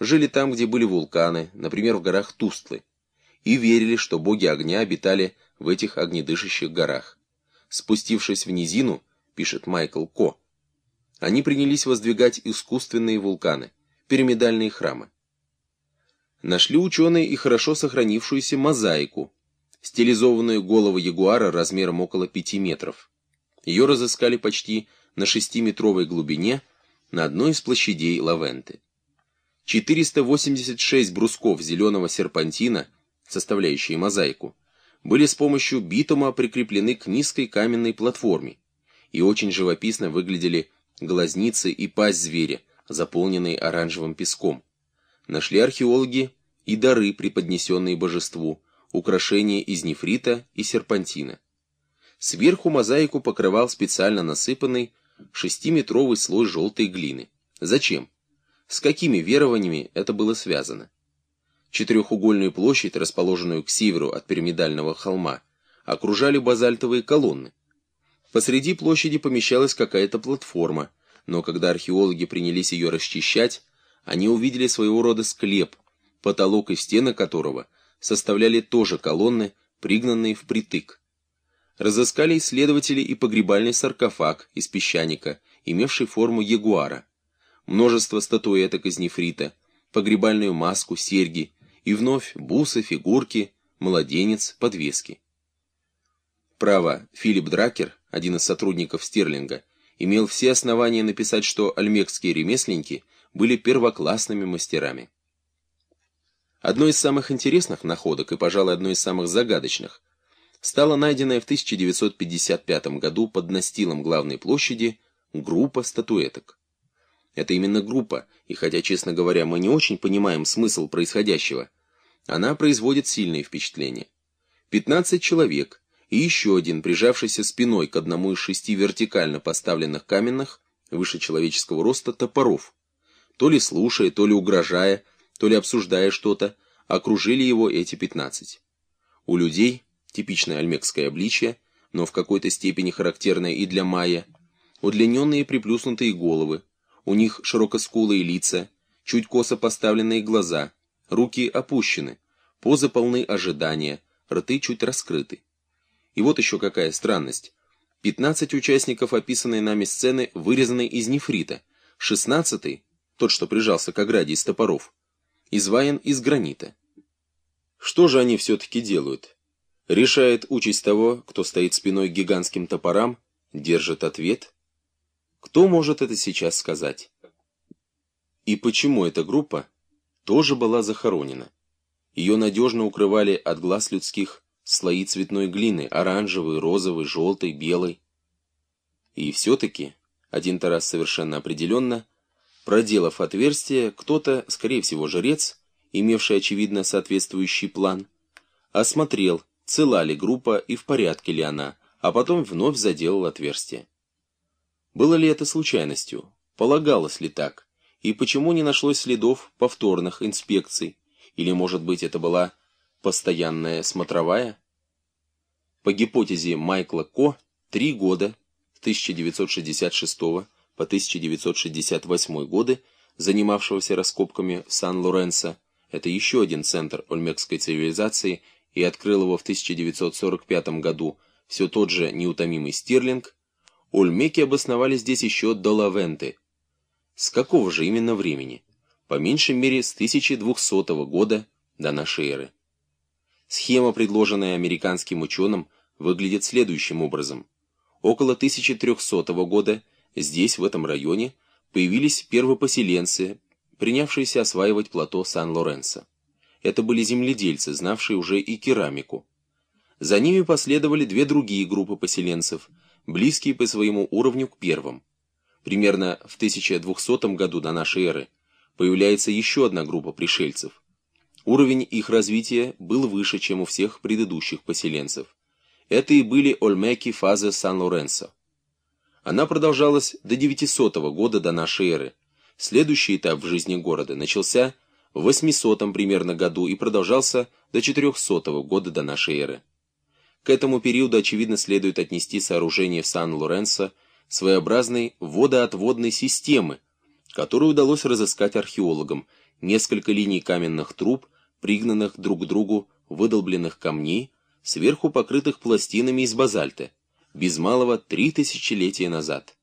жили там, где были вулканы, например, в горах Тустлы, и верили, что боги огня обитали в этих огнедышащих горах. Спустившись в низину, пишет Майкл Ко, они принялись воздвигать искусственные вулканы, пирамидальные храмы. Нашли ученые и хорошо сохранившуюся мозаику, стилизованную голову ягуара размером около 5 метров. Ее разыскали почти на 6-метровой глубине на одной из площадей Лавенты. 486 брусков зеленого серпантина, составляющие мозаику, были с помощью битума прикреплены к низкой каменной платформе и очень живописно выглядели глазницы и пасть зверя, заполненные оранжевым песком. Нашли археологи и дары, преподнесенные божеству, украшения из нефрита и серпантина. Сверху мозаику покрывал специально насыпанный шестиметровый слой желтой глины. Зачем? С какими верованиями это было связано? Четырехугольную площадь, расположенную к северу от пирамидального холма, окружали базальтовые колонны. Посреди площади помещалась какая-то платформа, но когда археологи принялись ее расчищать, они увидели своего рода склеп, потолок и стены которого составляли тоже колонны, пригнанные впритык. Разыскали исследователи и погребальный саркофаг из песчаника, имевший форму ягуара, множество статуэток из нефрита, погребальную маску, серьги и вновь бусы, фигурки, младенец, подвески. Право, Филипп Дракер, один из сотрудников Стерлинга, имел все основания написать, что альмекские ремесленники были первоклассными мастерами. Одной из самых интересных находок и, пожалуй, одной из самых загадочных стала найденная в 1955 году под настилом главной площади группа статуэток. Это именно группа, и хотя, честно говоря, мы не очень понимаем смысл происходящего, она производит сильное впечатление. 15 человек и еще один, прижавшийся спиной к одному из шести вертикально поставленных каменных, выше человеческого роста, топоров. То ли слушая, то ли угрожая, то ли обсуждая что-то, окружили его эти 15. У людей типичное альмекское обличье, но в какой-то степени характерное и для майя, удлиненные приплюснутые головы, у них широкоскулые лица, чуть косо поставленные глаза, руки опущены, позы полны ожидания, рты чуть раскрыты. И вот еще какая странность. 15 участников описанной нами сцены вырезаны из нефрита, 16 тот, что прижался к ограде из топоров, изваян из гранита. Что же они все-таки делают? Решает участь того, кто стоит спиной к гигантским топорам, держит ответ. Кто может это сейчас сказать? И почему эта группа тоже была захоронена? Ее надежно укрывали от глаз людских слои цветной глины, оранжевый, розовый, желтый, белый. И все-таки, один-то раз совершенно определенно, проделав отверстие, кто-то, скорее всего жрец, имевший очевидно соответствующий план, осмотрел цела ли группа и в порядке ли она, а потом вновь заделал отверстие. Было ли это случайностью? Полагалось ли так? И почему не нашлось следов повторных инспекций? Или, может быть, это была постоянная смотровая? По гипотезе Майкла Ко, три года, с 1966 по 1968 годы, занимавшегося раскопками Сан-Лоренсо, это еще один центр ольмекской цивилизации – и открыл его в 1945 году все тот же неутомимый Стирлинг, Ольмеки обосновали здесь еще до Лавенты. С какого же именно времени? По меньшей мере с 1200 года до нашей эры. Схема, предложенная американским ученым, выглядит следующим образом. Около 1300 года здесь, в этом районе, появились первопоселенцы, принявшиеся осваивать плато Сан-Лоренсо. Это были земледельцы, знавшие уже и керамику. За ними последовали две другие группы поселенцев, близкие по своему уровню к первым. Примерно в 1200 году до нашей эры появляется еще одна группа пришельцев. Уровень их развития был выше, чем у всех предыдущих поселенцев. Это и были Ольмеки фазы Сан-Лоренсо. Она продолжалась до 900 года до нашей эры. Следующий этап в жизни города начался в 800 примерно году и продолжался до 400 года до нашей эры. К этому периоду, очевидно, следует отнести сооружение в Сан-Лоренсо своеобразной водоотводной системы, которую удалось разыскать археологам несколько линий каменных труб, пригнанных друг к другу выдолбленных камней, сверху покрытых пластинами из базальта, без малого три тысячелетия назад.